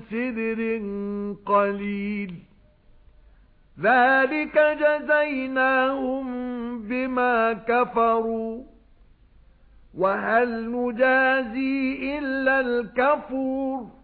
سِدْرٍ قَلِيلٍ. ذَلِكَ جَزَيْنَاهُم بِمَا كَفَرُوا. وَهَلْ نُجَازِي إِلَّا الْكَفُورَ؟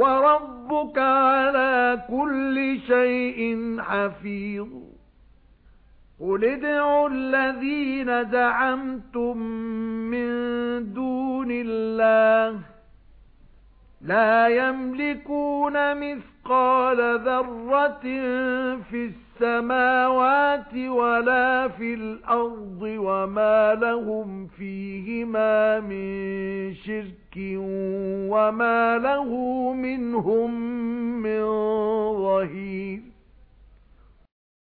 وَرَبُّكَ عَلَى كُلِّ شَيْءٍ حَفِيظٌ. قُلِ ادْعُوا الَّذِينَ زَعَمْتُم مِّن دُونِ اللَّهِ لَا يَمْلِكُونَ مِثْقَالَ ذَرَّةٍ فِي السَّمَاوَاتِ وَلَا فِي الْأَرْضِ وَمَا لَهُمْ فِيهِمَا مِنْ شِرْكٍ وَمَا لَهُ مِنْهُمْ مِنْ ظَهِيرٍ